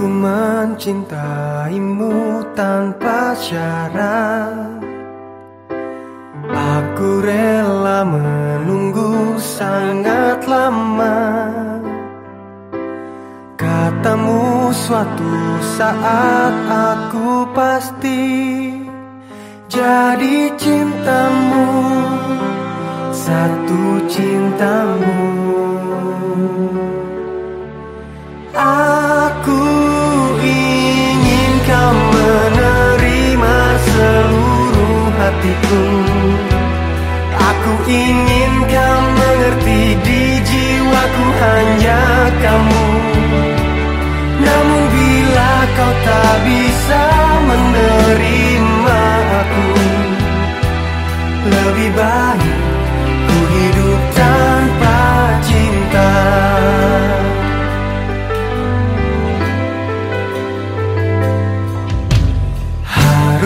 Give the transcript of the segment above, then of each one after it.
Ku mencintaimu tanpa syarat. Aku rela menunggu sangat lama. Katamu suatu saat aku pasti Jadi cintamu. Satu cintamu. Aku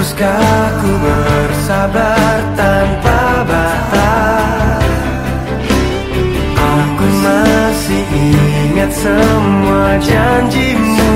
Haruskah ku bersabar tanpa batas? Aku masih ingat semua janjimu.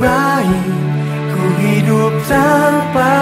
baik ku hidup tanpa